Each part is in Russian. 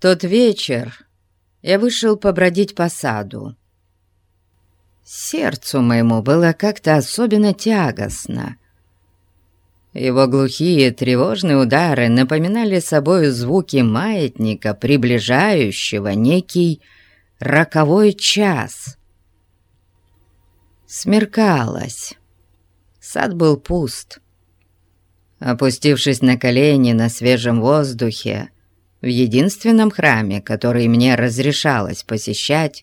Тот вечер я вышел побродить по саду. Сердцу моему было как-то особенно тягостно. Его глухие тревожные удары напоминали собой звуки маятника, приближающего некий роковой час. Смеркалось. Сад был пуст. Опустившись на колени на свежем воздухе, в единственном храме, который мне разрешалось посещать,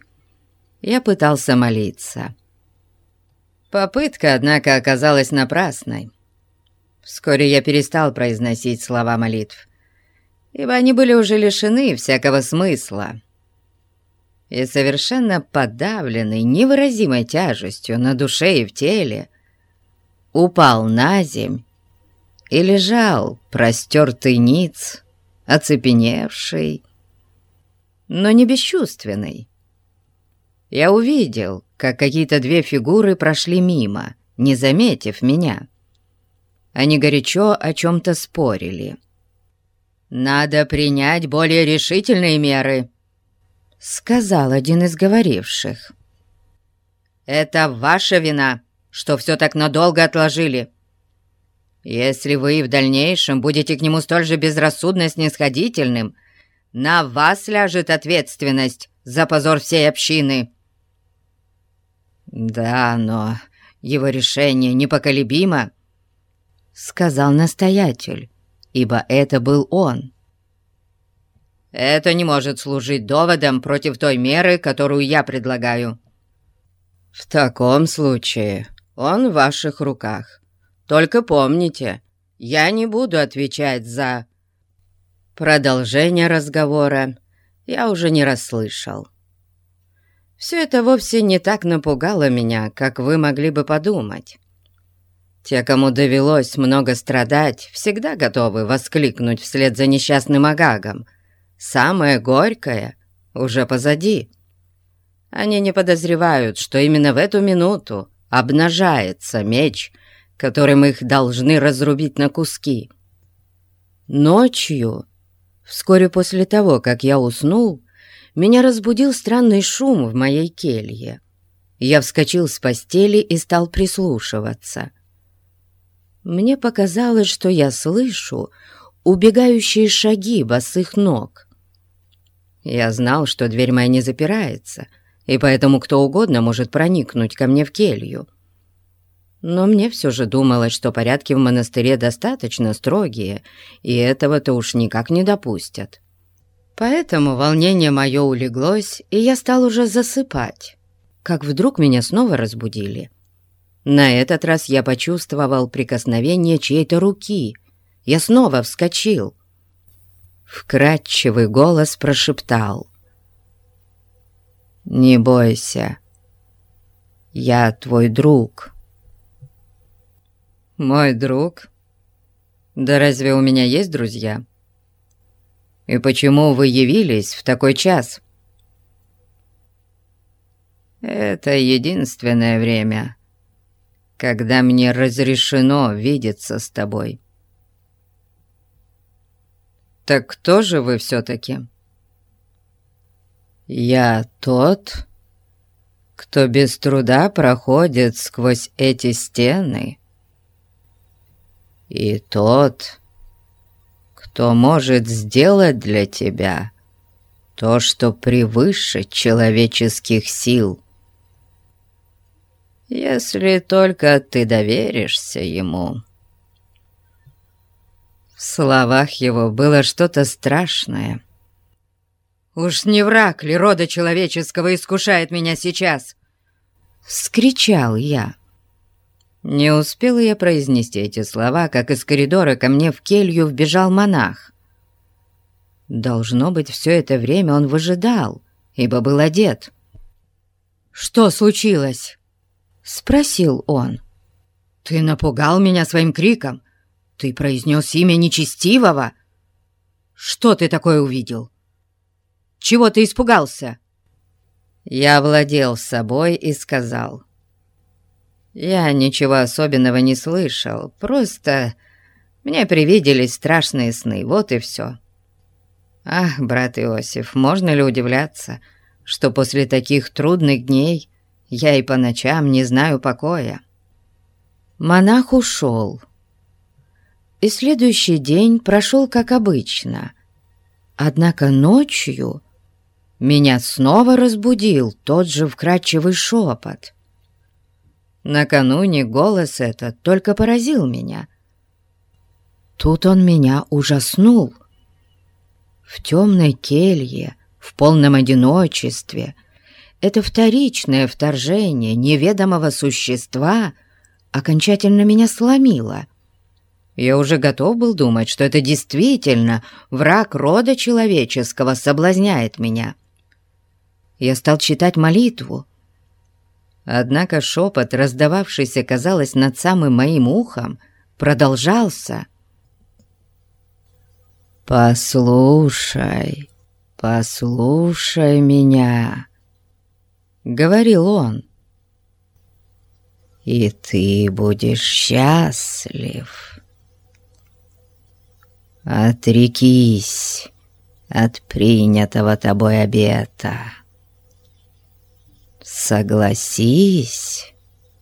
я пытался молиться. Попытка, однако, оказалась напрасной. Вскоре я перестал произносить слова молитв, ибо они были уже лишены всякого смысла. И совершенно подавленный невыразимой тяжестью на душе и в теле, упал на земь и лежал простертый ниц, оцепеневший, но не бесчувственный. Я увидел, как какие-то две фигуры прошли мимо, не заметив меня. Они горячо о чем-то спорили. «Надо принять более решительные меры», — сказал один из говоривших. «Это ваша вина, что все так надолго отложили. Если вы в дальнейшем будете к нему столь же безрассудно снисходительным, на вас ляжет ответственность за позор всей общины». «Да, но его решение непоколебимо», — сказал настоятель, ибо это был он. «Это не может служить доводом против той меры, которую я предлагаю». «В таком случае он в ваших руках. Только помните, я не буду отвечать за...» Продолжение разговора я уже не расслышал. Все это вовсе не так напугало меня, как вы могли бы подумать. Те, кому довелось много страдать, всегда готовы воскликнуть вслед за несчастным Агагом. Самое горькое уже позади. Они не подозревают, что именно в эту минуту обнажается меч, которым их должны разрубить на куски. Ночью, вскоре после того, как я уснул, меня разбудил странный шум в моей келье. Я вскочил с постели и стал прислушиваться — мне показалось, что я слышу убегающие шаги босых ног. Я знал, что дверь моя не запирается, и поэтому кто угодно может проникнуть ко мне в келью. Но мне все же думалось, что порядки в монастыре достаточно строгие, и этого-то уж никак не допустят. Поэтому волнение мое улеглось, и я стал уже засыпать, как вдруг меня снова разбудили. На этот раз я почувствовал прикосновение чьей-то руки. Я снова вскочил. Вкрадчивый голос прошептал. «Не бойся, я твой друг». «Мой друг? Да разве у меня есть друзья? И почему вы явились в такой час?» «Это единственное время, когда мне разрешено видеться с тобой. Так кто же вы все-таки? Я тот, кто без труда проходит сквозь эти стены, и тот, кто может сделать для тебя то, что превыше человеческих сил если только ты доверишься ему». В словах его было что-то страшное. «Уж не враг ли рода человеческого искушает меня сейчас?» Скричал я. Не успела я произнести эти слова, как из коридора ко мне в келью вбежал монах. Должно быть, все это время он выжидал, ибо был одет. «Что случилось?» — спросил он. «Ты напугал меня своим криком. Ты произнес имя нечестивого. Что ты такое увидел? Чего ты испугался?» Я владел собой и сказал. «Я ничего особенного не слышал, просто мне привиделись страшные сны, вот и все». Ах, брат Иосиф, можно ли удивляться, что после таких трудных дней я и по ночам не знаю покоя? Монах ушел, и следующий день прошел как обычно. Однако ночью меня снова разбудил тот же вкрадчивый шепот. Накануне голос этот только поразил меня. Тут он меня ужаснул. В темной келье, в полном одиночестве, это вторичное вторжение неведомого существа окончательно меня сломило. Я уже готов был думать, что это действительно враг рода человеческого соблазняет меня. Я стал читать молитву, Однако шепот, раздававшийся, казалось, над самым моим ухом, продолжался. «Послушай, послушай меня», — говорил он, — «и ты будешь счастлив. Отрекись от принятого тобой обета». Согласись,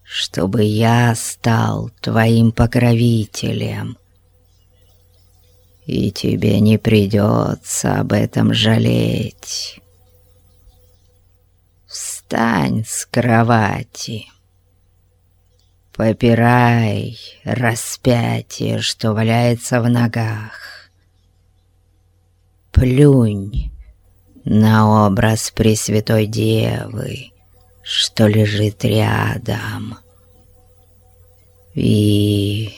чтобы я стал твоим покровителем, и тебе не придется об этом жалеть. Встань с кровати, попирай распятие, что валяется в ногах, плюнь на образ Пресвятой Девы, что лежит рядом. И...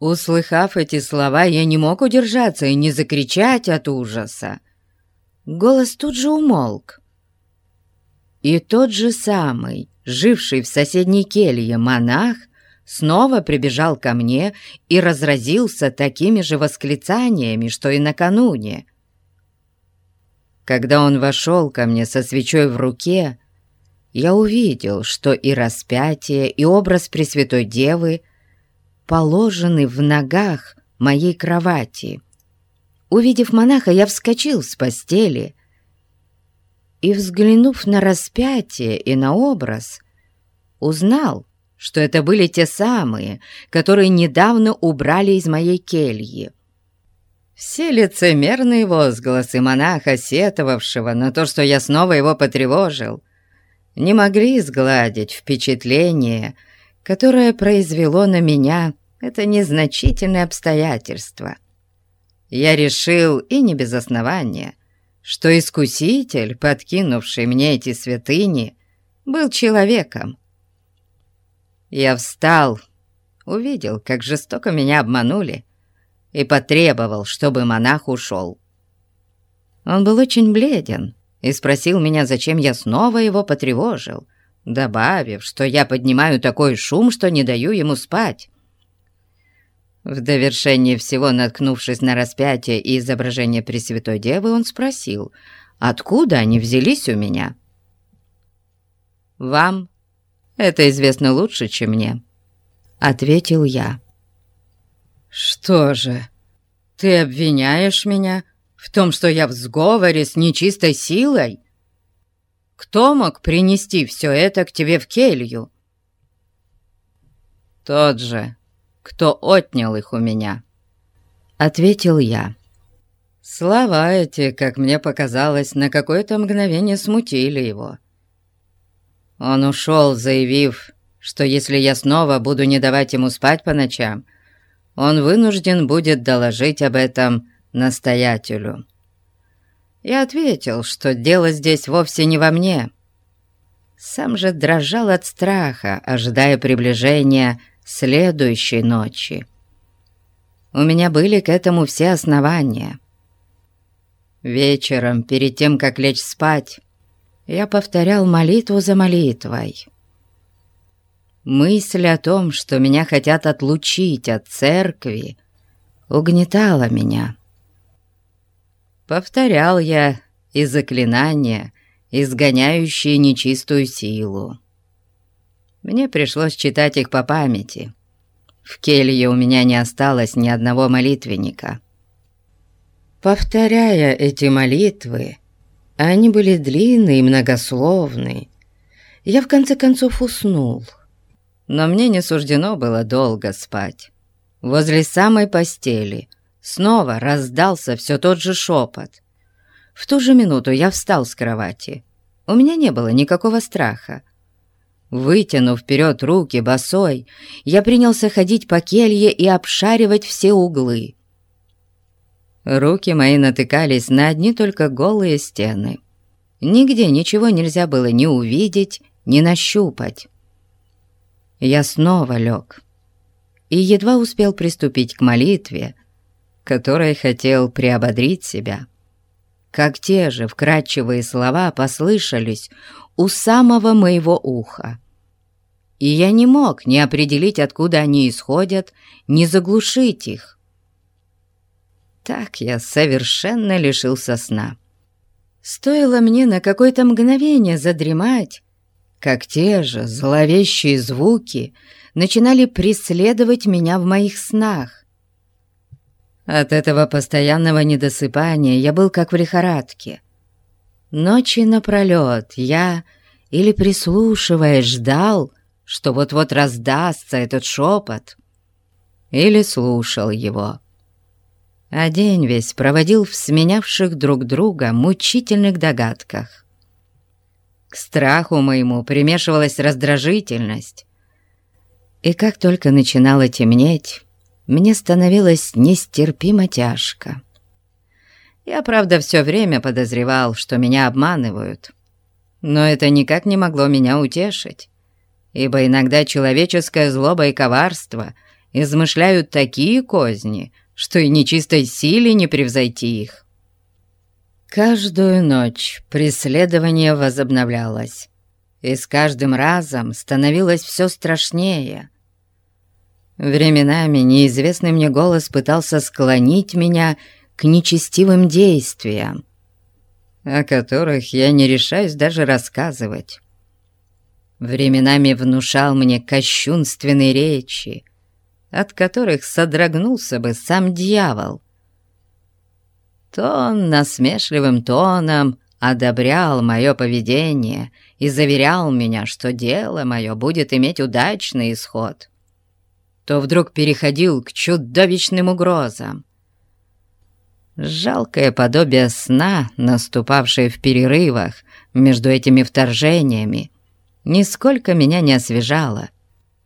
Услыхав эти слова, я не мог удержаться и не закричать от ужаса. Голос тут же умолк. И тот же самый, живший в соседней келье монах, снова прибежал ко мне и разразился такими же восклицаниями, что и накануне. Когда он вошел ко мне со свечой в руке, я увидел, что и распятие, и образ Пресвятой Девы положены в ногах моей кровати. Увидев монаха, я вскочил с постели и, взглянув на распятие и на образ, узнал, что это были те самые, которые недавно убрали из моей кельи. Все лицемерные возгласы монаха, сетовавшего на то, что я снова его потревожил, не могли сгладить впечатление, которое произвело на меня это незначительное обстоятельство. Я решил, и не без основания, что искуситель, подкинувший мне эти святыни, был человеком. Я встал, увидел, как жестоко меня обманули, и потребовал, чтобы монах ушел. Он был очень бледен, и спросил меня, зачем я снова его потревожил, добавив, что я поднимаю такой шум, что не даю ему спать. В довершение всего, наткнувшись на распятие и изображение Пресвятой Девы, он спросил, откуда они взялись у меня. «Вам это известно лучше, чем мне», — ответил я. «Что же, ты обвиняешь меня в том, что я в сговоре с нечистой силой? Кто мог принести все это к тебе в келью? Тот же, кто отнял их у меня, — ответил я. Слова эти, как мне показалось, на какое-то мгновение смутили его. Он ушел, заявив, что если я снова буду не давать ему спать по ночам, он вынужден будет доложить об этом настоятелю. Я ответил, что дело здесь вовсе не во мне. Сам же дрожал от страха, ожидая приближения следующей ночи. У меня были к этому все основания. Вечером, перед тем, как лечь спать, я повторял молитву за молитвой. Мысль о том, что меня хотят отлучить от церкви, угнетала меня. Повторял я и заклинания, изгоняющие нечистую силу. Мне пришлось читать их по памяти. В келье у меня не осталось ни одного молитвенника. Повторяя эти молитвы, они были длинные и многословные, я в конце концов уснул. Но мне не суждено было долго спать. Возле самой постели снова раздался все тот же шепот. В ту же минуту я встал с кровати. У меня не было никакого страха. Вытянув вперед руки босой, я принялся ходить по келье и обшаривать все углы. Руки мои натыкались на одни только голые стены. Нигде ничего нельзя было ни увидеть, ни нащупать. Я снова лег и едва успел приступить к молитве, которой хотел приободрить себя, как те же вкрадчивые слова послышались у самого моего уха. И я не мог ни определить, откуда они исходят, ни заглушить их. Так я совершенно лишился сна. Стоило мне на какое-то мгновение задремать, как те же зловещие звуки начинали преследовать меня в моих снах. От этого постоянного недосыпания я был как в лихорадке. Ночи напролет я, или прислушиваясь, ждал, что вот-вот раздастся этот шепот, или слушал его. А день весь проводил в сменявших друг друга мучительных догадках. К страху моему примешивалась раздражительность. И как только начинало темнеть, мне становилось нестерпимо тяжко. Я, правда, все время подозревал, что меня обманывают. Но это никак не могло меня утешить, ибо иногда человеческое злоба и коварство измышляют такие козни, что и нечистой силе не превзойти их. Каждую ночь преследование возобновлялось, и с каждым разом становилось все страшнее. Временами неизвестный мне голос пытался склонить меня к нечестивым действиям, о которых я не решаюсь даже рассказывать. Временами внушал мне кощунственные речи, от которых содрогнулся бы сам дьявол — то он насмешливым тоном одобрял мое поведение и заверял меня, что дело мое будет иметь удачный исход, то вдруг переходил к чудовищным угрозам. Жалкое подобие сна, наступавшее в перерывах между этими вторжениями, нисколько меня не освежало.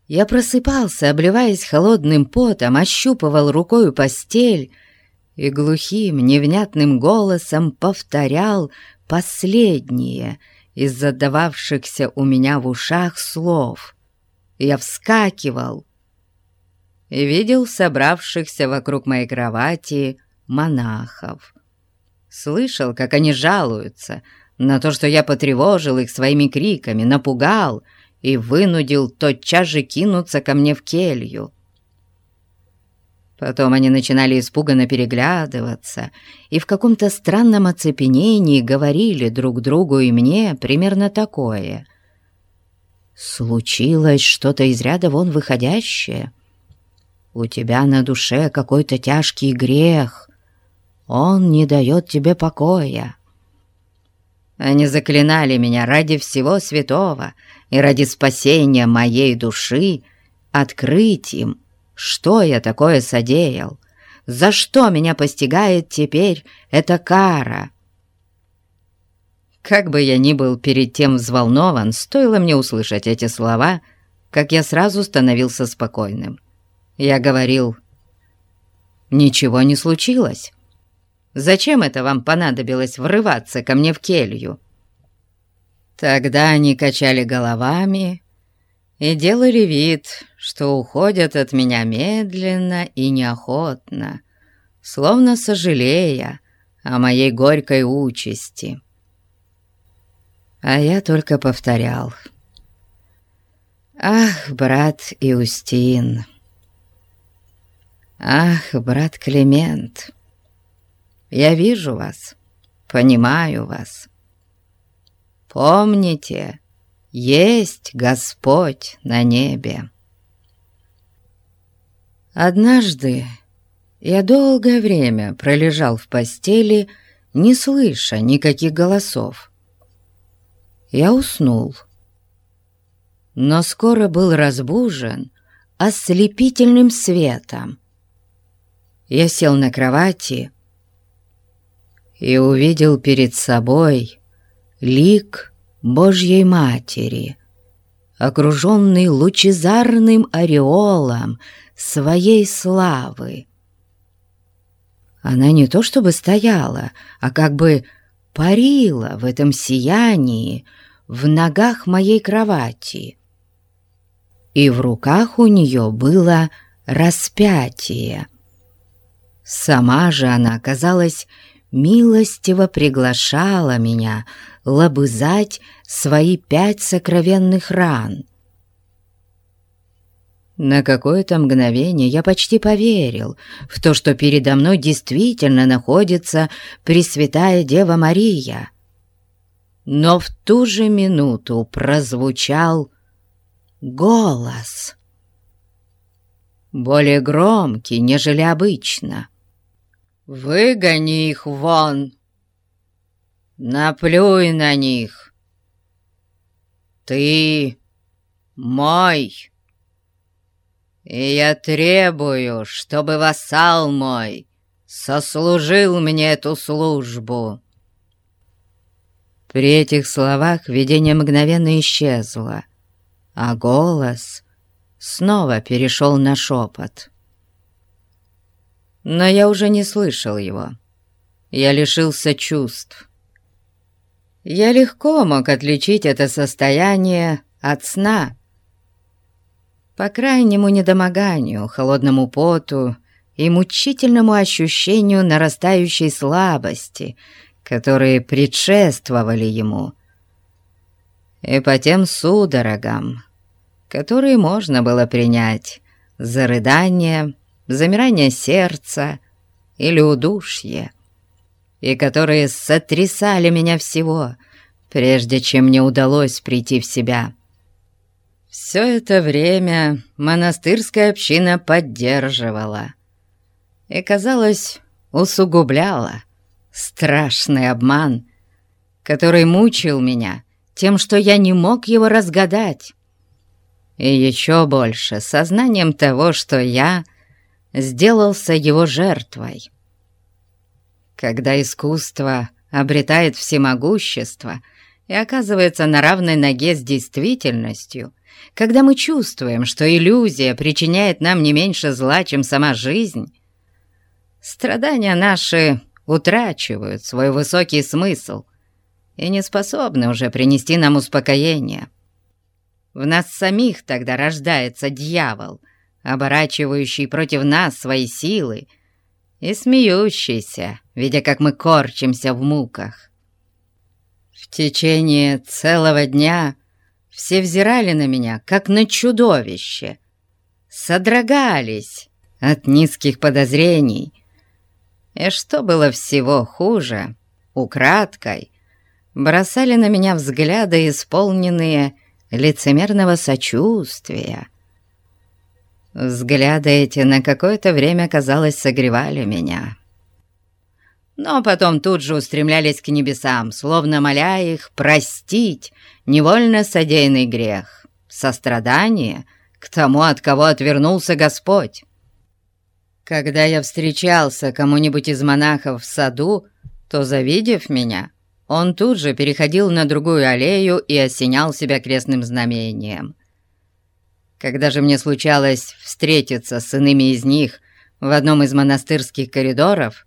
Я просыпался, обливаясь холодным потом, ощупывал рукою постель и глухим, невнятным голосом повторял последние из задававшихся у меня в ушах слов. Я вскакивал и видел собравшихся вокруг моей кровати монахов. Слышал, как они жалуются на то, что я потревожил их своими криками, напугал и вынудил тотчас же кинуться ко мне в келью. Потом они начинали испуганно переглядываться и в каком-то странном оцепенении говорили друг другу и мне примерно такое. «Случилось что-то из ряда вон выходящее. У тебя на душе какой-то тяжкий грех. Он не дает тебе покоя». Они заклинали меня ради всего святого и ради спасения моей души открыть им, что я такое содеял? За что меня постигает теперь эта кара? Как бы я ни был перед тем взволнован, стоило мне услышать эти слова, как я сразу становился спокойным. Я говорил, «Ничего не случилось. Зачем это вам понадобилось врываться ко мне в келью?» Тогда они качали головами и делали вид, что уходят от меня медленно и неохотно, словно сожалея о моей горькой участи. А я только повторял. «Ах, брат Иустин! Ах, брат Климент! Я вижу вас, понимаю вас. Помните, есть Господь на небе». Однажды Я долгое время пролежал в постели, не слыша никаких голосов. Я уснул, но скоро был разбужен ослепительным светом. Я сел на кровати и увидел перед собой лик Божьей Матери, окруженный лучезарным ореолом своей славы. Она не то чтобы стояла, а как бы парила в этом сиянии в ногах моей кровати. И в руках у нее было распятие. Сама же она, казалось, милостиво приглашала меня лобызать свои пять сокровенных ран. На какое-то мгновение я почти поверил в то, что передо мной действительно находится Пресвятая Дева Мария. Но в ту же минуту прозвучал голос, более громкий, нежели обычно. «Выгони их вон! Наплюй на них! Ты мой!» И я требую, чтобы вассал мой сослужил мне эту службу». При этих словах видение мгновенно исчезло, а голос снова перешел на шепот. Но я уже не слышал его. Я лишился чувств. Я легко мог отличить это состояние от сна, по крайнему недомоганию, холодному поту и мучительному ощущению нарастающей слабости, которые предшествовали ему, и по тем судорогам, которые можно было принять за рыдание, замирание сердца или удушье, и которые сотрясали меня всего, прежде чем мне удалось прийти в себя. Все это время монастырская община поддерживала и, казалось, усугубляла страшный обман, который мучил меня тем, что я не мог его разгадать, и еще больше сознанием того, что я сделался его жертвой. Когда искусство обретает всемогущество и оказывается на равной ноге с действительностью — когда мы чувствуем, что иллюзия причиняет нам не меньше зла, чем сама жизнь, страдания наши утрачивают свой высокий смысл и не способны уже принести нам успокоение. В нас самих тогда рождается дьявол, оборачивающий против нас свои силы и смеющийся, видя, как мы корчимся в муках. В течение целого дня все взирали на меня, как на чудовище, содрогались от низких подозрений. И что было всего хуже, украдкой, бросали на меня взгляды, исполненные лицемерного сочувствия. Взгляды эти на какое-то время, казалось, согревали меня но потом тут же устремлялись к небесам, словно моля их простить невольно содеянный грех, сострадание к тому, от кого отвернулся Господь. Когда я встречался кому-нибудь из монахов в саду, то, завидев меня, он тут же переходил на другую аллею и осенял себя крестным знамением. Когда же мне случалось встретиться с иными из них в одном из монастырских коридоров,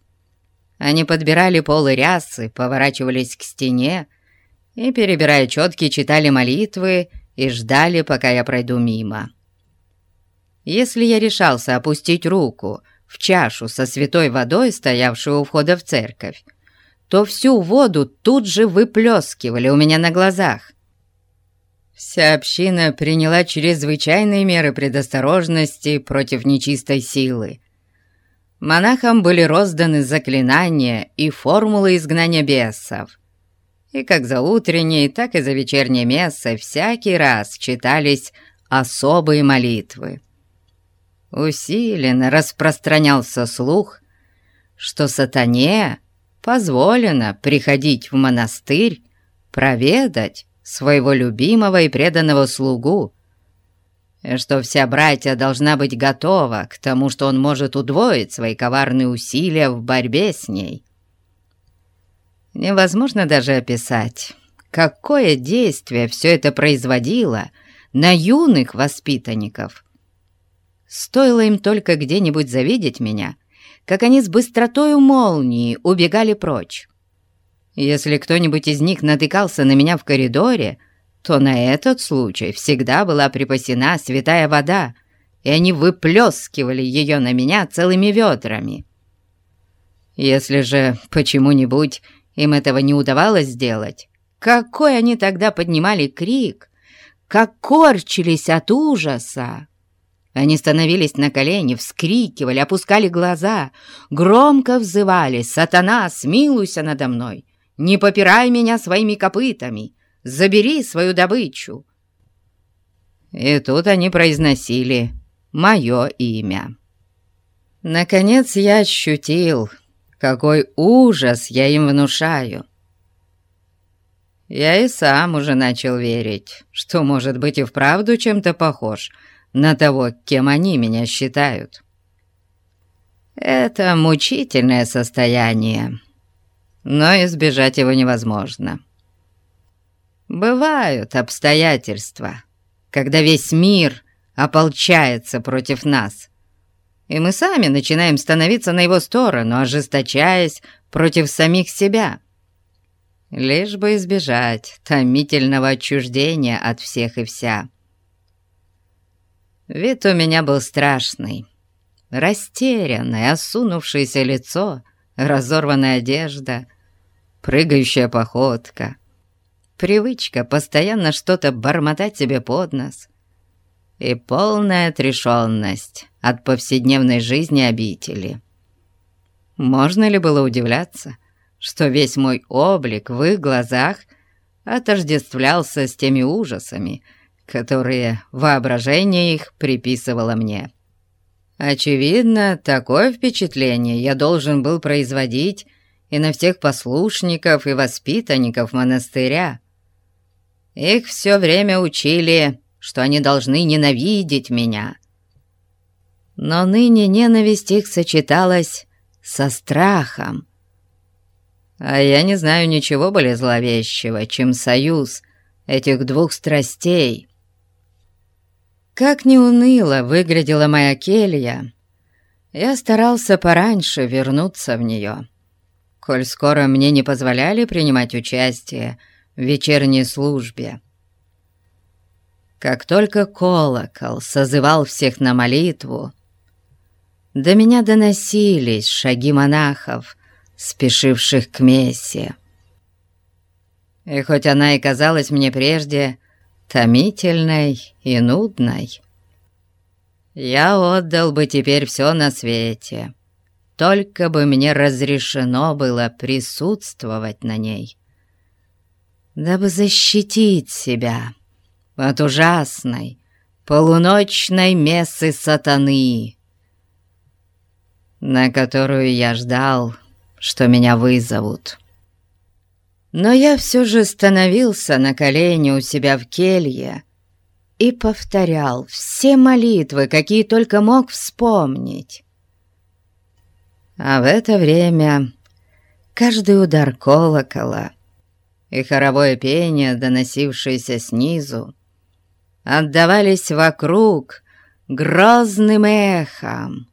они подбирали полы рясы, поворачивались к стене и, перебирая четки, читали молитвы и ждали, пока я пройду мимо. Если я решался опустить руку в чашу со святой водой, стоявшую у входа в церковь, то всю воду тут же выплескивали у меня на глазах. Вся община приняла чрезвычайные меры предосторожности против нечистой силы, монахам были розданы заклинания и формулы изгнания бесов. И как за утренней, так и за вечерней мессой всякий раз читались особые молитвы. усиленно распространялся слух, что сатане позволено приходить в монастырь проведать своего любимого и преданного слугу, что вся братья должна быть готова к тому, что он может удвоить свои коварные усилия в борьбе с ней. Невозможно даже описать, какое действие все это производило на юных воспитанников. Стоило им только где-нибудь завидеть меня, как они с быстротою молнии убегали прочь. Если кто-нибудь из них натыкался на меня в коридоре, то на этот случай всегда была припасена святая вода, и они выплескивали ее на меня целыми ведрами. Если же почему-нибудь им этого не удавалось сделать, какой они тогда поднимали крик, как корчились от ужаса! Они становились на колени, вскрикивали, опускали глаза, громко взывали «Сатана, смилуйся надо мной! Не попирай меня своими копытами! Забери свою добычу!» И тут они произносили мое имя. Наконец я ощутил, какой ужас я им внушаю. Я и сам уже начал верить, что, может быть, и вправду чем-то похож на того, кем они меня считают. Это мучительное состояние, но избежать его невозможно. Бывают обстоятельства, когда весь мир ополчается против нас, и мы сами начинаем становиться на его сторону, ожесточаясь против самих себя, лишь бы избежать томительного отчуждения от всех и вся. Вид у меня был страшный, растерянное, осунувшееся лицо, разорванная одежда — прыгающая походка, привычка постоянно что-то бормотать себе под нос и полная отрешенность от повседневной жизни обители. Можно ли было удивляться, что весь мой облик в их глазах отождествлялся с теми ужасами, которые воображение их приписывало мне? Очевидно, такое впечатление я должен был производить и на всех послушников и воспитанников монастыря. Их все время учили, что они должны ненавидеть меня. Но ныне ненависть их сочеталась со страхом. А я не знаю ничего более зловещего, чем союз этих двух страстей. Как не уныло выглядела моя келья, я старался пораньше вернуться в нее коль скоро мне не позволяли принимать участие в вечерней службе. Как только колокол созывал всех на молитву, до меня доносились шаги монахов, спешивших к мессе. И хоть она и казалась мне прежде томительной и нудной, я отдал бы теперь все на свете — только бы мне разрешено было присутствовать на ней, дабы защитить себя от ужасной полуночной мессы сатаны, на которую я ждал, что меня вызовут. Но я все же становился на колени у себя в келье и повторял все молитвы, какие только мог вспомнить. А в это время каждый удар колокола и хоровое пение, доносившееся снизу, отдавались вокруг грозным эхом,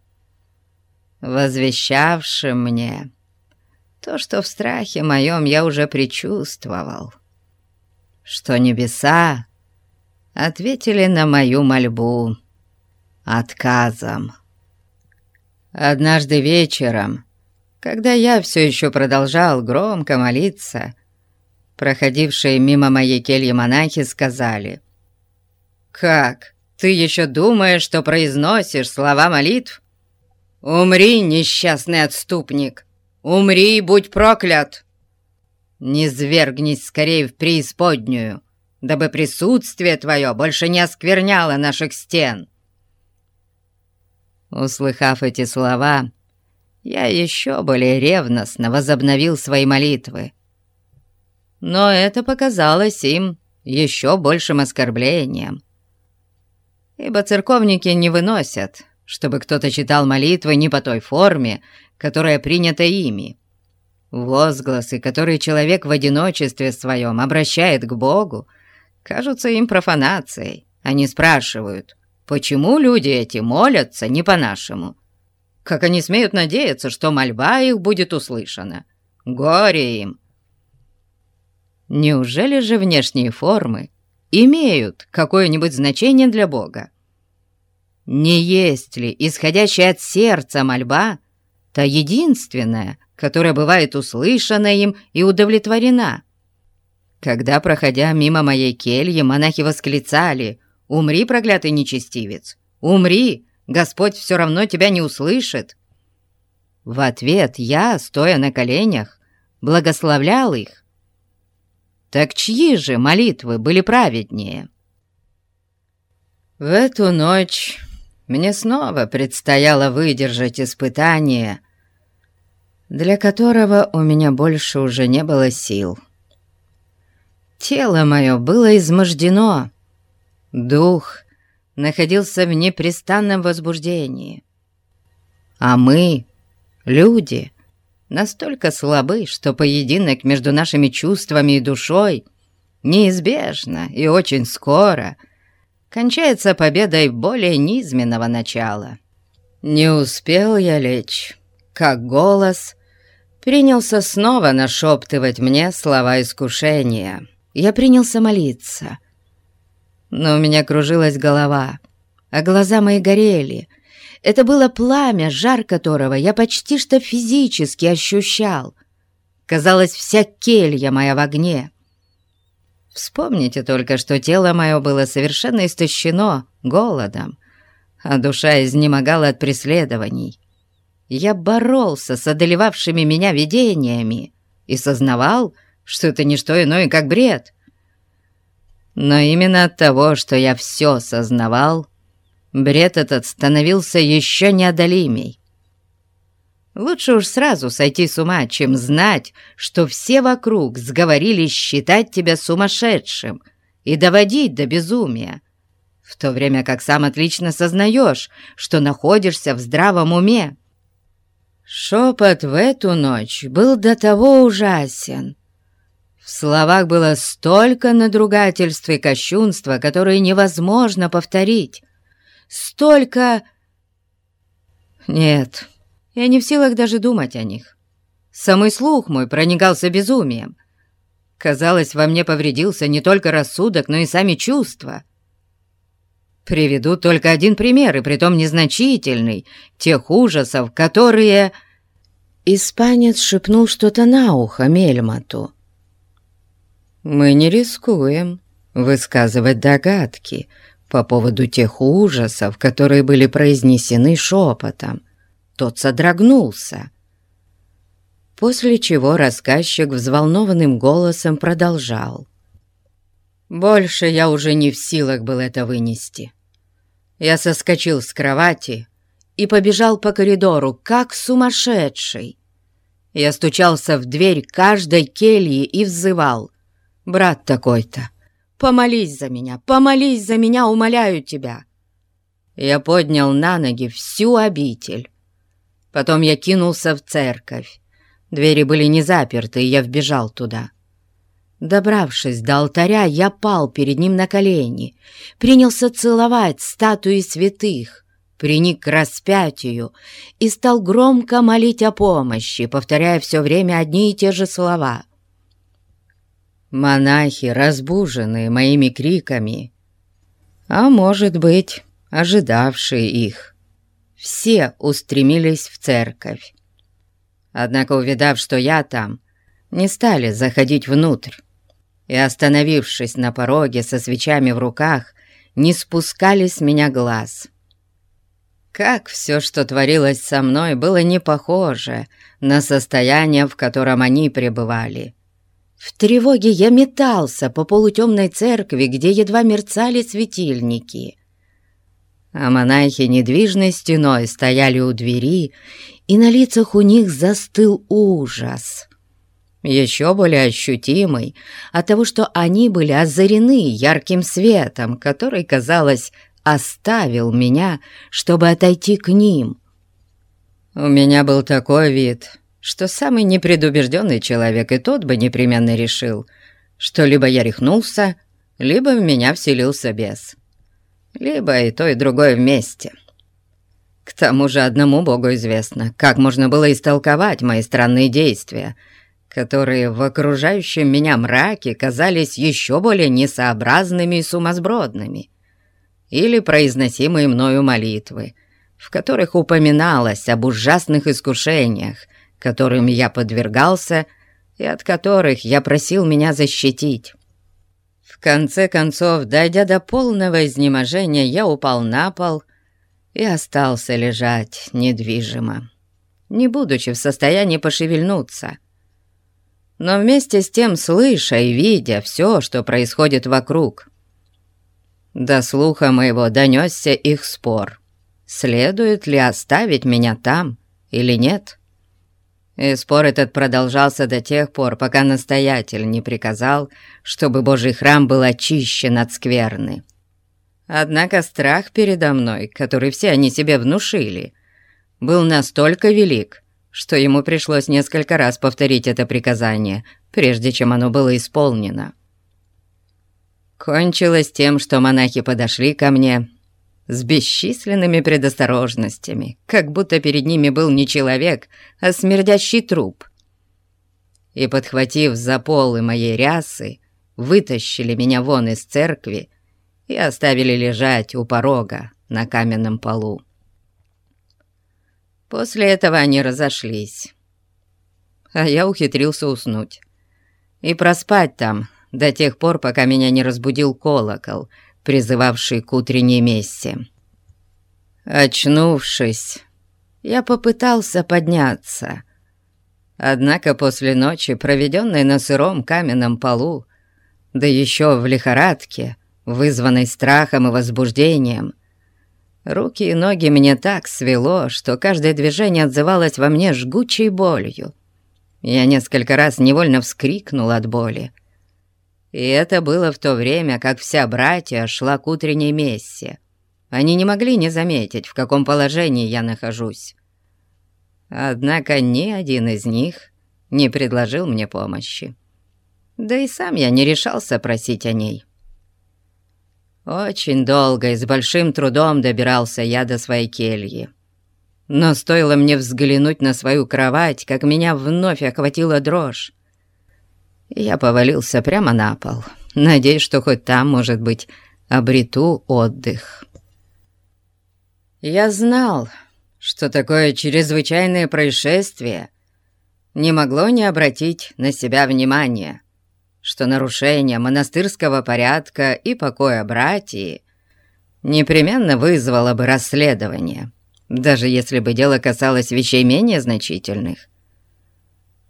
возвещавшим мне то, что в страхе моем я уже предчувствовал, что небеса ответили на мою мольбу отказом. Однажды вечером, когда я все еще продолжал громко молиться, проходившие мимо моей кельи монахи сказали, «Как? Ты еще думаешь, что произносишь слова молитв? Умри, несчастный отступник! Умри и будь проклят! Не свергнись скорее в преисподнюю, дабы присутствие твое больше не оскверняло наших стен!» Услыхав эти слова, я еще более ревностно возобновил свои молитвы. Но это показалось им еще большим оскорблением, ибо церковники не выносят, чтобы кто-то читал молитвы не по той форме, которая принята ими. Возгласы, которые человек в одиночестве своем обращает к Богу, кажутся им профанацией. Они спрашивают, почему люди эти молятся не по-нашему? Как они смеют надеяться, что мольба их будет услышана? Горе им! Неужели же внешние формы имеют какое-нибудь значение для Бога? Не есть ли исходящая от сердца мольба та единственная, которая бывает услышана им и удовлетворена. Когда, проходя мимо моей кельи, монахи восклицали «Умри, проклятый нечестивец! Умри! Господь все равно тебя не услышит!» В ответ я, стоя на коленях, благословлял их. Так чьи же молитвы были праведнее? В эту ночь мне снова предстояло выдержать испытание, для которого у меня больше уже не было сил. Тело мое было измождено, дух находился в непрестанном возбуждении. А мы, люди, настолько слабы, что поединок между нашими чувствами и душой неизбежно и очень скоро кончается победой более низменного начала. Не успел я лечь как голос принялся снова нашептывать мне слова искушения. Я принялся молиться, но у меня кружилась голова, а глаза мои горели. Это было пламя, жар которого я почти что физически ощущал. Казалось, вся келья моя в огне. Вспомните только, что тело мое было совершенно истощено голодом, а душа изнемогала от преследований. Я боролся с одолевавшими меня видениями и сознавал, что это не что иное, как бред. Но именно от того, что я все сознавал, бред этот становился еще неодолимей. Лучше уж сразу сойти с ума, чем знать, что все вокруг сговорились считать тебя сумасшедшим и доводить до безумия, в то время как сам отлично сознаешь, что находишься в здравом уме. Шепот в эту ночь был до того ужасен. В словах было столько надругательств и кощунства, которые невозможно повторить. Столько... Нет, я не в силах даже думать о них. Самый слух мой проникался безумием. Казалось, во мне повредился не только рассудок, но и сами чувства. Приведу только один пример, и притом незначительный, тех ужасов, которые... Испанец шепнул что-то на ухо Мельмату. «Мы не рискуем высказывать догадки по поводу тех ужасов, которые были произнесены шепотом». Тот содрогнулся. После чего рассказчик взволнованным голосом продолжал. Больше я уже не в силах был это вынести. Я соскочил с кровати и побежал по коридору, как сумасшедший. Я стучался в дверь каждой кельи и взывал. «Брат такой-то, помолись за меня, помолись за меня, умоляю тебя!» Я поднял на ноги всю обитель. Потом я кинулся в церковь. Двери были не заперты, и я вбежал туда. Добравшись до алтаря, я пал перед ним на колени, принялся целовать статуи святых, приник к распятию и стал громко молить о помощи, повторяя все время одни и те же слова. Монахи, разбуженные моими криками, а может быть, ожидавшие их, все устремились в церковь. Однако, увидав, что я там, не стали заходить внутрь и, остановившись на пороге со свечами в руках, не спускали с меня глаз. Как все, что творилось со мной, было не похоже на состояние, в котором они пребывали. В тревоге я метался по полутемной церкви, где едва мерцали светильники. А монахи недвижной стеной стояли у двери, и на лицах у них застыл ужас. Еще более ощутимый от того, что они были озарены ярким светом, который, казалось, оставил меня, чтобы отойти к ним. У меня был такой вид, что самый непредубежденный человек и тот бы непременно решил, что либо я рехнулся, либо в меня вселился бес либо и то, и другое вместе. К тому же одному Богу известно, как можно было истолковать мои странные действия, которые в окружающем меня мраке казались еще более несообразными и сумасбродными, или произносимые мною молитвы, в которых упоминалось об ужасных искушениях, которым я подвергался и от которых я просил меня защитить. Конце концов, дойдя до полного изнеможения, я упал на пол и остался лежать недвижимо, не будучи в состоянии пошевельнуться. Но вместе с тем слыша и видя все, что происходит вокруг. До слуха моего донесся их спор, следует ли оставить меня там или нет. И спор этот продолжался до тех пор, пока настоятель не приказал, чтобы Божий храм был очищен от скверны. Однако страх передо мной, который все они себе внушили, был настолько велик, что ему пришлось несколько раз повторить это приказание, прежде чем оно было исполнено. Кончилось тем, что монахи подошли ко мне с бесчисленными предосторожностями, как будто перед ними был не человек, а смердящий труп. И, подхватив за полы моей рясы, вытащили меня вон из церкви и оставили лежать у порога на каменном полу. После этого они разошлись, а я ухитрился уснуть и проспать там до тех пор, пока меня не разбудил колокол — призывавший к утренней мессе. Очнувшись, я попытался подняться. Однако после ночи, проведенной на сыром каменном полу, да еще в лихорадке, вызванной страхом и возбуждением, руки и ноги мне так свело, что каждое движение отзывалось во мне жгучей болью. Я несколько раз невольно вскрикнул от боли, и это было в то время, как вся братья шла к утренней мессе. Они не могли не заметить, в каком положении я нахожусь. Однако ни один из них не предложил мне помощи. Да и сам я не решался просить о ней. Очень долго и с большим трудом добирался я до своей кельи. Но стоило мне взглянуть на свою кровать, как меня вновь охватила дрожь я повалился прямо на пол, надеясь, что хоть там, может быть, обрету отдых. Я знал, что такое чрезвычайное происшествие не могло не обратить на себя внимания, что нарушение монастырского порядка и покоя братьи непременно вызвало бы расследование, даже если бы дело касалось вещей менее значительных.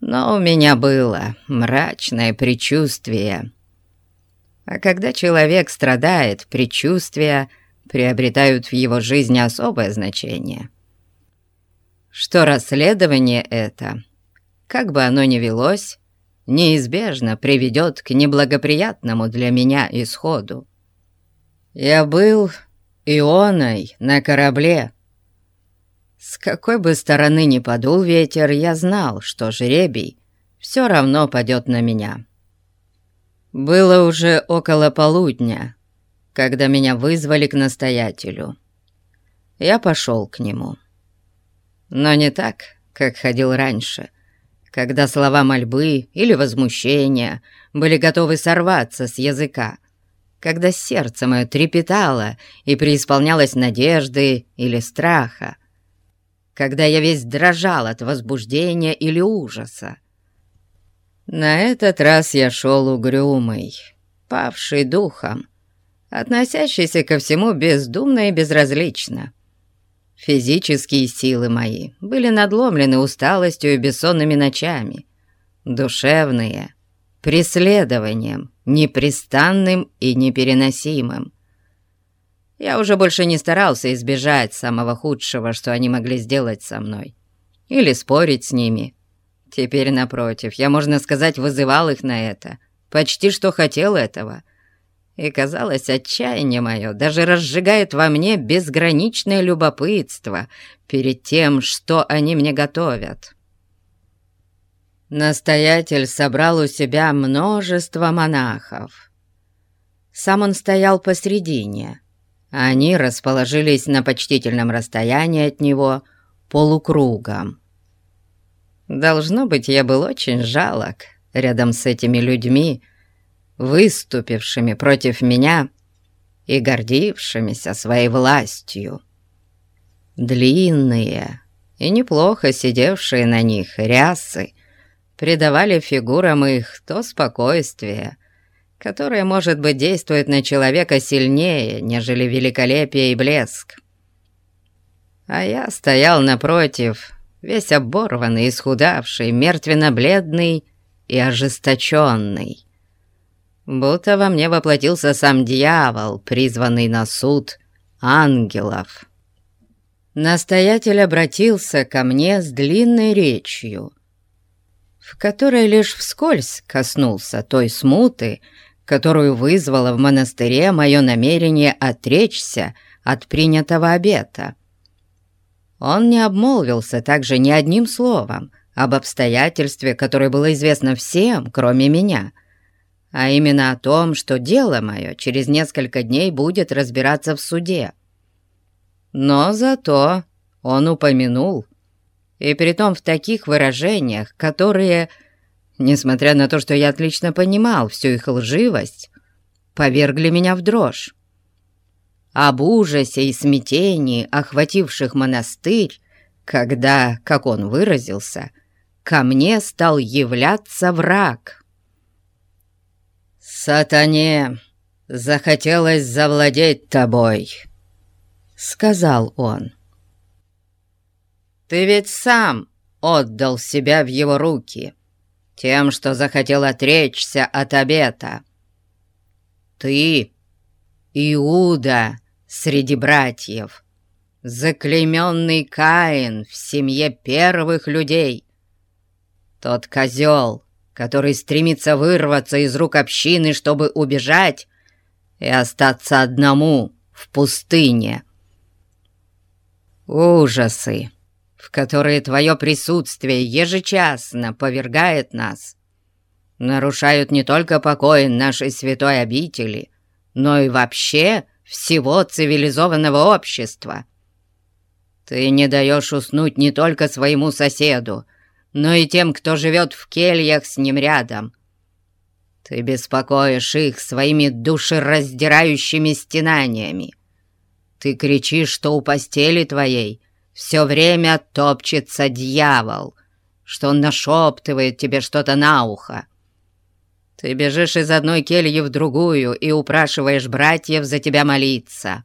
Но у меня было мрачное предчувствие. А когда человек страдает, предчувствия приобретают в его жизни особое значение. Что расследование это, как бы оно ни велось, неизбежно приведет к неблагоприятному для меня исходу. Я был Ионой на корабле, с какой бы стороны ни подул ветер, я знал, что жребий все равно падет на меня. Было уже около полудня, когда меня вызвали к настоятелю. Я пошел к нему. Но не так, как ходил раньше, когда слова мольбы или возмущения были готовы сорваться с языка, когда сердце мое трепетало и преисполнялось надежды или страха, когда я весь дрожал от возбуждения или ужаса. На этот раз я шел угрюмый, павший духом, относящийся ко всему бездумно и безразлично. Физические силы мои были надломлены усталостью и бессонными ночами, душевные — преследованием, непрестанным и непереносимым. Я уже больше не старался избежать самого худшего, что они могли сделать со мной, или спорить с ними. Теперь, напротив, я, можно сказать, вызывал их на это, почти что хотел этого. И, казалось, отчаяние мое даже разжигает во мне безграничное любопытство перед тем, что они мне готовят. Настоятель собрал у себя множество монахов. Сам он стоял посредине. Они расположились на почтительном расстоянии от него полукругом. Должно быть, я был очень жалок рядом с этими людьми, выступившими против меня и гордившимися своей властью. Длинные и неплохо сидевшие на них рясы придавали фигурам их то спокойствие, которое, может быть, действует на человека сильнее, нежели великолепие и блеск. А я стоял напротив, весь оборванный, исхудавший, мертвенно-бледный и ожесточенный. Будто во мне воплотился сам дьявол, призванный на суд ангелов. Настоятель обратился ко мне с длинной речью, в которой лишь вскользь коснулся той смуты, которую вызвало в монастыре мое намерение отречься от принятого обета. Он не обмолвился также ни одним словом об обстоятельстве, которое было известно всем, кроме меня, а именно о том, что дело мое через несколько дней будет разбираться в суде. Но зато он упомянул, и притом в таких выражениях, которые, несмотря на то, что я отлично понимал всю их лживость, повергли меня в дрожь. Об ужасе и смятении, охвативших монастырь, когда, как он выразился, ко мне стал являться враг. «Сатане захотелось завладеть тобой», — сказал он. «Ты ведь сам отдал себя в его руки тем, что захотел отречься от обета. Ты, Иуда, среди братьев, заклейменный Каин в семье первых людей, тот козел, который стремится вырваться из рук общины, чтобы убежать и остаться одному в пустыне. Ужасы, в которые твое присутствие ежечасно повергает нас, нарушают не только покой нашей святой обители, но и вообще всего цивилизованного общества. Ты не даешь уснуть не только своему соседу, но и тем, кто живет в кельях с ним рядом. Ты беспокоишь их своими душераздирающими стенаниями. Ты кричишь, что у постели твоей все время топчется дьявол, что он нашептывает тебе что-то на ухо. Ты бежишь из одной кельи в другую и упрашиваешь братьев за тебя молиться.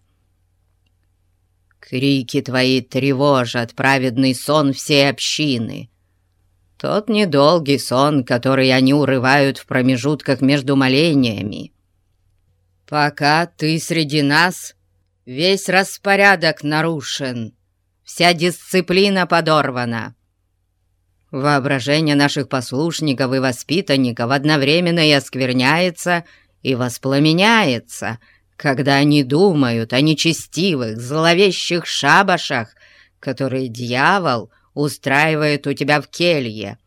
Крики твои тревожат праведный сон всей общины. Тот недолгий сон, который они урывают в промежутках между молениями. Пока ты среди нас, весь распорядок нарушен, вся дисциплина подорвана. Воображение наших послушников и воспитанников одновременно и оскверняется, и воспламеняется, когда они думают о нечестивых, зловещих шабашах, которые дьявол устраивает у тебя в келье.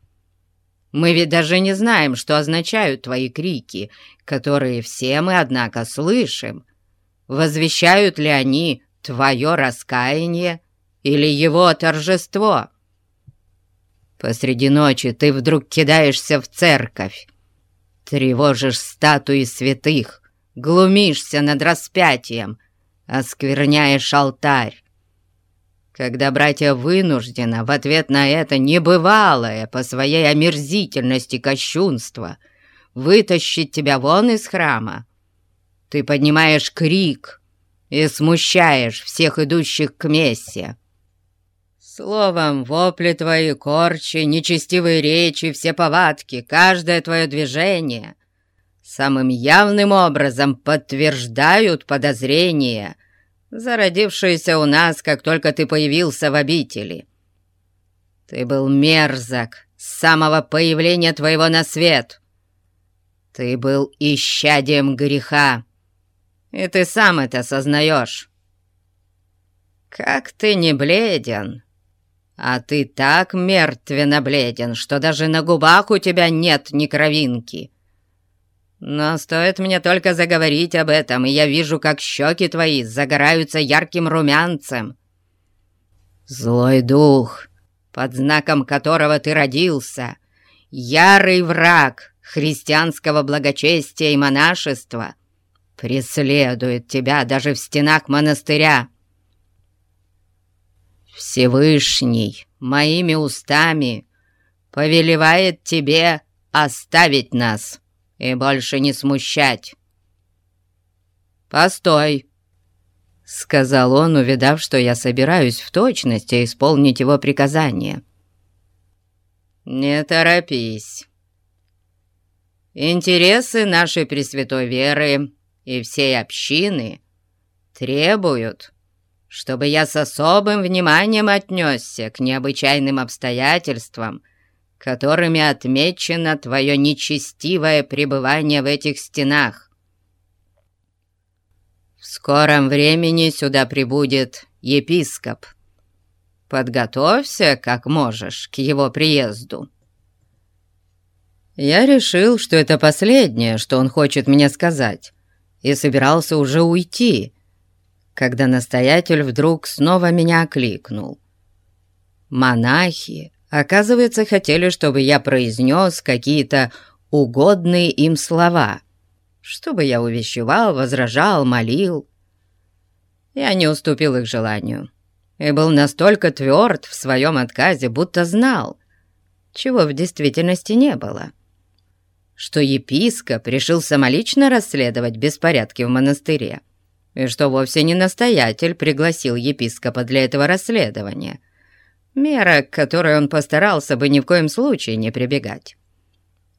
Мы ведь даже не знаем, что означают твои крики, которые все мы, однако, слышим. Возвещают ли они твое раскаяние или его торжество?» Посреди ночи ты вдруг кидаешься в церковь, тревожишь статуи святых, глумишься над распятием, оскверняешь алтарь. Когда братья вынуждены в ответ на это небывалое по своей омерзительности кощунство вытащить тебя вон из храма, ты поднимаешь крик и смущаешь всех идущих к мессе. Словом, вопли твои, корчи, нечестивые речи, все повадки, каждое твое движение самым явным образом подтверждают подозрение зародившееся у нас, как только ты появился в обители. Ты был мерзок с самого появления твоего на свет. Ты был исчадием греха, и ты сам это осознаешь. Как ты не бледен, а ты так мертвенно бледен, что даже на губах у тебя нет ни кровинки. Но стоит мне только заговорить об этом, и я вижу, как щеки твои загораются ярким румянцем. Злой дух, под знаком которого ты родился, ярый враг христианского благочестия и монашества, преследует тебя даже в стенах монастыря. Всевышний моими устами повелевает тебе оставить нас и больше не смущать. «Постой!» — сказал он, увидав, что я собираюсь в точности исполнить его приказание. «Не торопись. Интересы нашей Пресвятой Веры и всей общины требуют, чтобы я с особым вниманием отнесся к необычайным обстоятельствам, которыми отмечено твое нечестивое пребывание в этих стенах. В скором времени сюда прибудет епископ. Подготовься, как можешь, к его приезду». Я решил, что это последнее, что он хочет мне сказать, и собирался уже уйти, когда настоятель вдруг снова меня окликнул. Монахи, оказывается, хотели, чтобы я произнес какие-то угодные им слова, чтобы я увещевал, возражал, молил. Я не уступил их желанию и был настолько тверд в своем отказе, будто знал, чего в действительности не было, что епископ решил самолично расследовать беспорядки в монастыре, и что вовсе не настоятель пригласил епископа для этого расследования — Мера, к которой он постарался бы ни в коем случае не прибегать.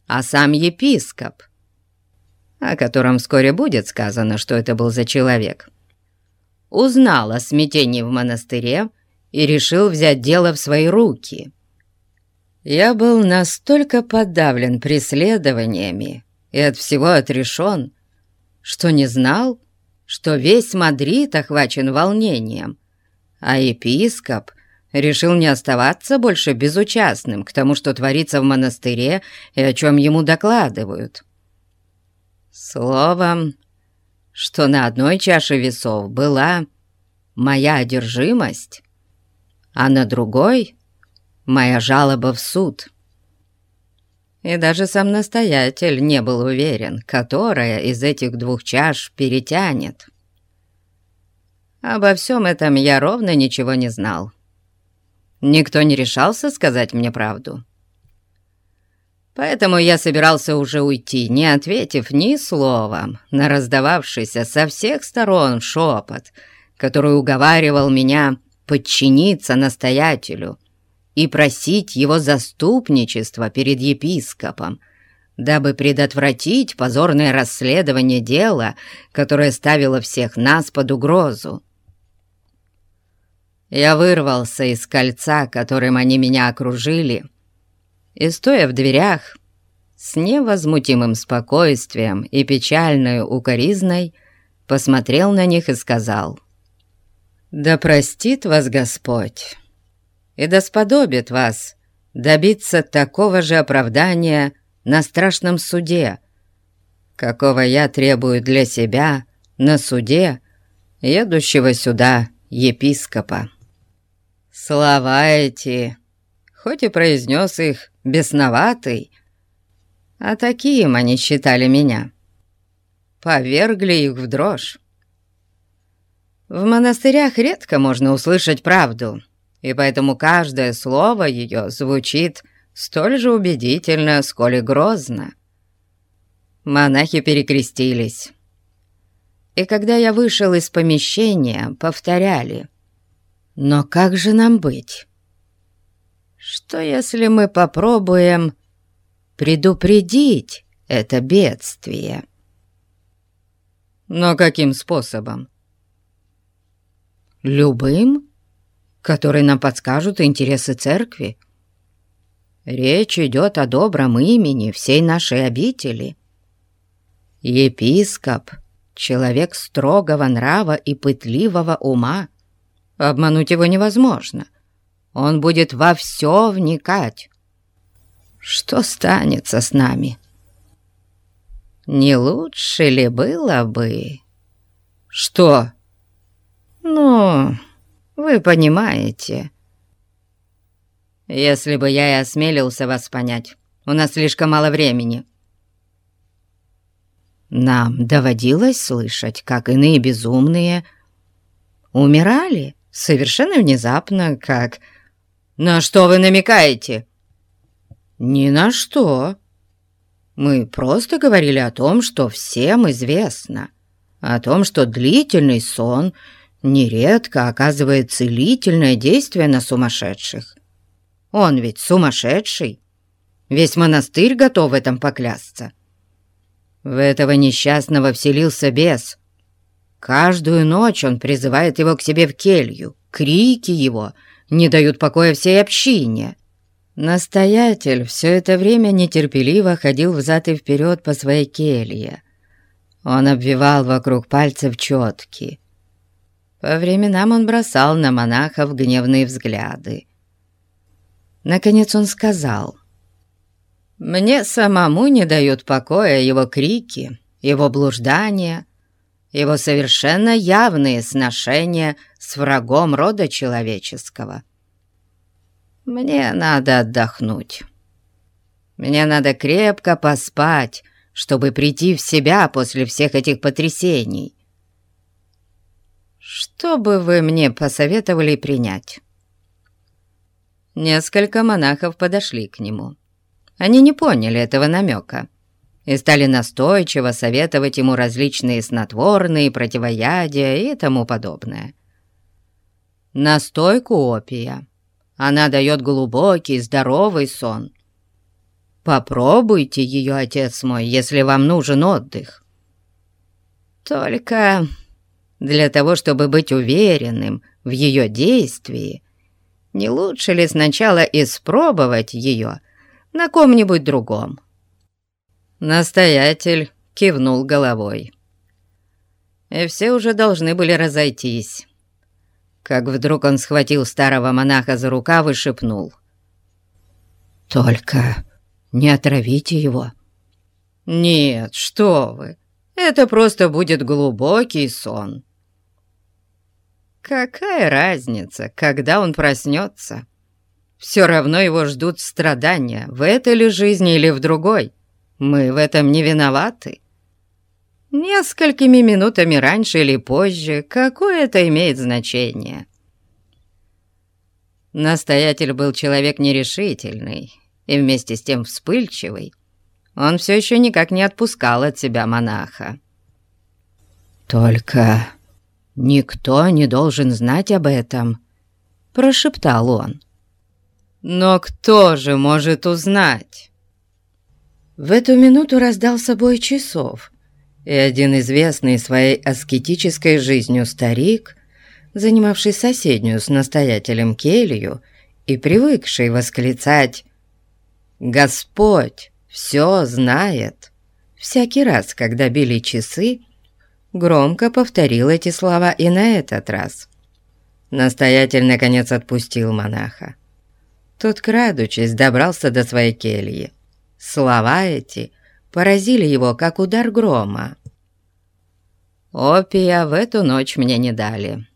А сам епископ, о котором вскоре будет сказано, что это был за человек, узнал о смятении в монастыре и решил взять дело в свои руки. Я был настолько подавлен преследованиями и от всего отрешен, что не знал, что весь Мадрид охвачен волнением, а епископ — решил не оставаться больше безучастным к тому, что творится в монастыре и о чем ему докладывают. Словом, что на одной чаше весов была моя одержимость, а на другой — моя жалоба в суд. И даже сам настоятель не был уверен, которая из этих двух чаш перетянет. Обо всем этом я ровно ничего не знал. Никто не решался сказать мне правду. Поэтому я собирался уже уйти, не ответив ни словом на раздававшийся со всех сторон шепот, который уговаривал меня подчиниться настоятелю и просить его заступничества перед епископом, дабы предотвратить позорное расследование дела, которое ставило всех нас под угрозу. Я вырвался из кольца, которым они меня окружили, и, стоя в дверях, с невозмутимым спокойствием и печальной укоризной, посмотрел на них и сказал, «Да простит вас Господь, и да сподобит вас добиться такого же оправдания на страшном суде, какого я требую для себя на суде, едущего сюда епископа». Слова эти, хоть и произнес их бесноватый, а таким они считали меня, повергли их в дрожь. В монастырях редко можно услышать правду, и поэтому каждое слово ее звучит столь же убедительно, сколь и грозно. Монахи перекрестились. И когда я вышел из помещения, повторяли но как же нам быть? Что если мы попробуем предупредить это бедствие? Но каким способом? Любым, который нам подскажут интересы церкви. Речь идет о добром имени всей нашей обители. Епископ — человек строгого нрава и пытливого ума. Обмануть его невозможно. Он будет во все вникать. Что станется с нами? Не лучше ли было бы... Что? Ну, вы понимаете. Если бы я и осмелился вас понять, у нас слишком мало времени. Нам доводилось слышать, как иные безумные умирали совершенно внезапно, как... «На что вы намекаете?» «Ни на что. Мы просто говорили о том, что всем известно, о том, что длительный сон нередко оказывает целительное действие на сумасшедших. Он ведь сумасшедший. Весь монастырь готов в этом поклясться». В этого несчастного вселился бес. Каждую ночь он призывает его к себе в келью. Крики его не дают покоя всей общине. Настоятель все это время нетерпеливо ходил взад и вперед по своей келье. Он обвивал вокруг пальцев четки. По временам он бросал на монахов гневные взгляды. Наконец он сказал — мне самому не дают покоя его крики, его блуждания, его совершенно явные сношения с врагом рода человеческого. Мне надо отдохнуть. Мне надо крепко поспать, чтобы прийти в себя после всех этих потрясений. Что бы вы мне посоветовали принять?» Несколько монахов подошли к нему. Они не поняли этого намека и стали настойчиво советовать ему различные снотворные, противоядия и тому подобное. Настойку опия. Она дает глубокий, здоровый сон. Попробуйте ее, отец мой, если вам нужен отдых. Только для того, чтобы быть уверенным в ее действии, не лучше ли сначала испробовать ее на ком-нибудь другом». Настоятель кивнул головой. И все уже должны были разойтись. Как вдруг он схватил старого монаха за рукав и шепнул. «Только не отравите его». «Нет, что вы, это просто будет глубокий сон». «Какая разница, когда он проснется?» Все равно его ждут страдания, в этой ли жизни или в другой. Мы в этом не виноваты. Несколькими минутами раньше или позже, какое это имеет значение? Настоятель был человек нерешительный и вместе с тем вспыльчивый. Он все еще никак не отпускал от себя монаха. «Только никто не должен знать об этом», — прошептал он. Но кто же может узнать? В эту минуту раздался бой часов, и один известный своей аскетической жизнью старик, занимавший соседнюю с настоятелем келью и привыкший восклицать «Господь все знает», всякий раз, когда били часы, громко повторил эти слова и на этот раз. Настоятель, наконец, отпустил монаха. Тот, крадучись, добрался до своей кельи. Слова эти поразили его, как удар грома. Опия в эту ночь мне не дали.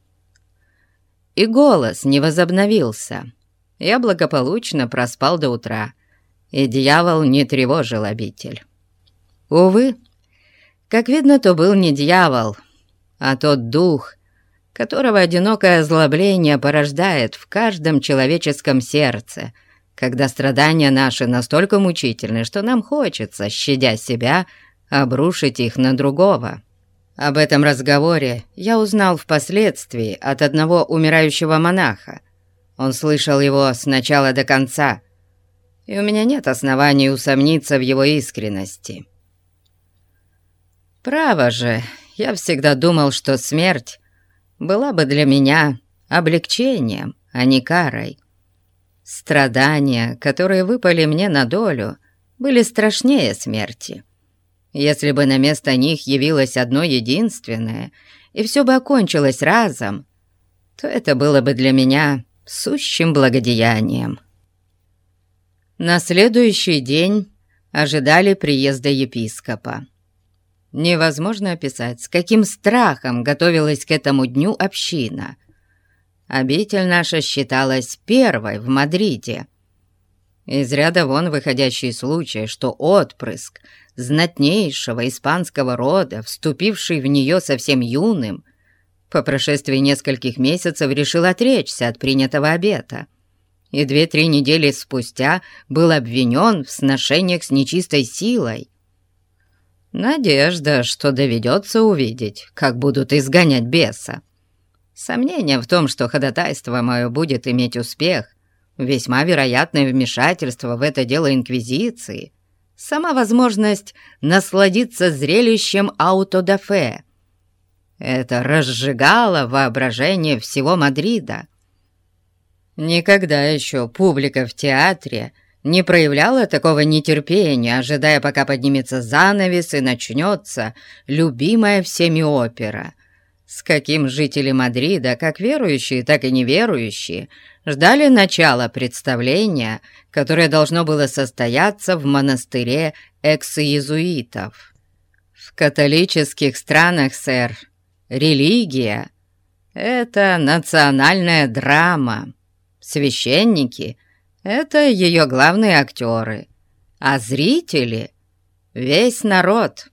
И голос не возобновился. Я благополучно проспал до утра, и дьявол не тревожил обитель. Увы, как видно, то был не дьявол, а тот дух, которого одинокое озлобление порождает в каждом человеческом сердце, когда страдания наши настолько мучительны, что нам хочется, щадя себя, обрушить их на другого. Об этом разговоре я узнал впоследствии от одного умирающего монаха. Он слышал его с начала до конца, и у меня нет оснований усомниться в его искренности. Право же, я всегда думал, что смерть была бы для меня облегчением, а не карой. Страдания, которые выпали мне на долю, были страшнее смерти. Если бы на место них явилось одно единственное, и все бы окончилось разом, то это было бы для меня сущим благодеянием. На следующий день ожидали приезда епископа. Невозможно описать, с каким страхом готовилась к этому дню община. Обитель наша считалась первой в Мадриде. Из ряда вон выходящий случай, что отпрыск знатнейшего испанского рода, вступивший в нее совсем юным, по прошествии нескольких месяцев решил отречься от принятого обета и две-три недели спустя был обвинен в сношениях с нечистой силой. Надежда, что доведется увидеть, как будут изгонять беса. Сомнение в том, что ходатайство мое будет иметь успех, весьма вероятное вмешательство в это дело Инквизиции, сама возможность насладиться зрелищем аутодафе. Это разжигало воображение всего Мадрида. Никогда еще публика в театре не проявляла такого нетерпения, ожидая, пока поднимется занавес и начнется любимая всеми опера. С каким жители Мадрида, как верующие, так и неверующие, ждали начала представления, которое должно было состояться в монастыре экс-иезуитов. В католических странах, сэр, религия — это национальная драма. Священники — это ее главные актеры, а зрители — весь народ.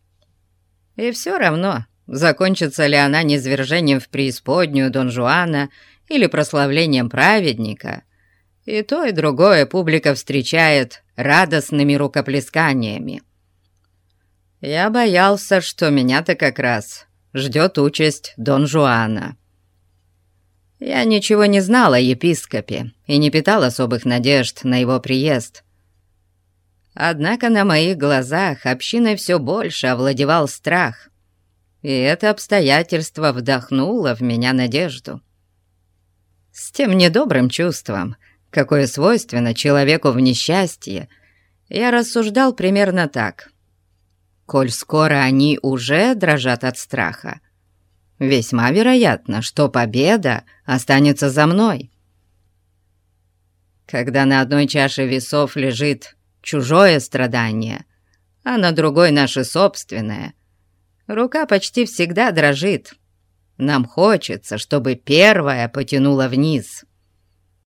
И все равно, закончится ли она низвержением в преисподнюю Дон Жуана или прославлением праведника, и то, и другое публика встречает радостными рукоплесканиями. Я боялся, что меня-то как раз ждет участь Дон Жуана. Я ничего не знал о епископе и не питал особых надежд на его приезд. Однако на моих глазах общиной все больше овладевал страх, и это обстоятельство вдохнуло в меня надежду. С тем недобрым чувством, какое свойственно человеку в несчастье, я рассуждал примерно так. Коль скоро они уже дрожат от страха, весьма вероятно, что победа останется за мной. Когда на одной чаше весов лежит чужое страдание, а на другой наше собственное, рука почти всегда дрожит. Нам хочется, чтобы первая потянула вниз.